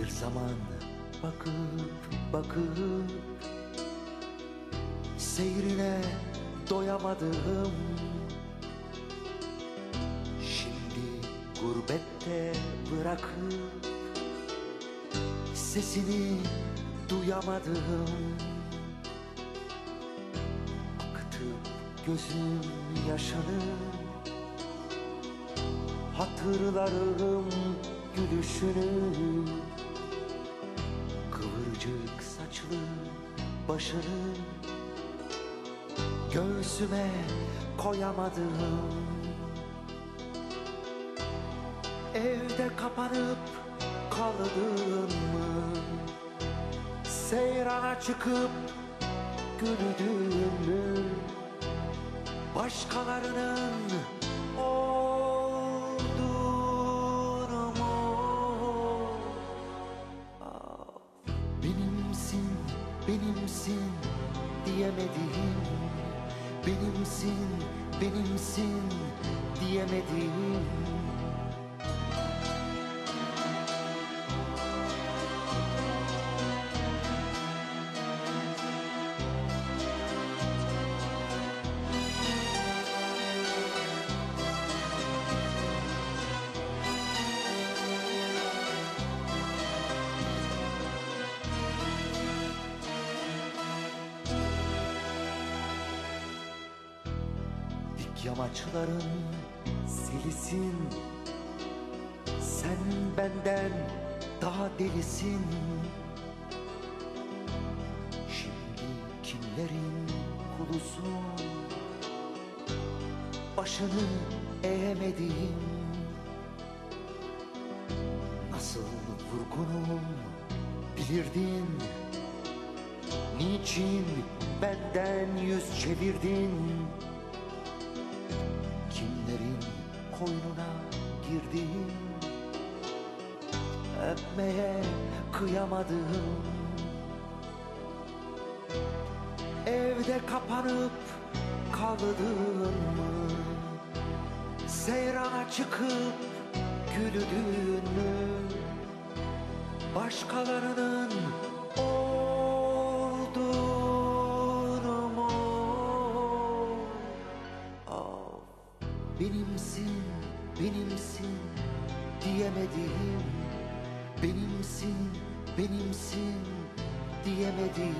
zaman bakıp bakıp Seyrine doyamadım Şimdi gurbette bırakıp Sesini duyamadım Akıtıp gözüm yaşını Hatırlarım gülüşünü Göğsüme koyamadım. Evde kapanıp kaldım mı? Seyrana çıkıp güldüm mü? Başkalarının olduğunu mu? Benimsin, benimsin diyemedim Benimsin, benimsin diyemedim yamaçların selisin Sen benden daha delisin. Şimdi kimlerin kulusun? Başını eğemedim Nasıl vurgunum bilirdin? Niçin benden yüz çevirdin Öpmeye kıyamadım. Evde kapanıp kaldın mı? Seyrana çıkıp güldün mü? Başkalarının olduğunu mu? Ah, benimsin, benimsin diyemedim Benimsin, benimsin diyemedim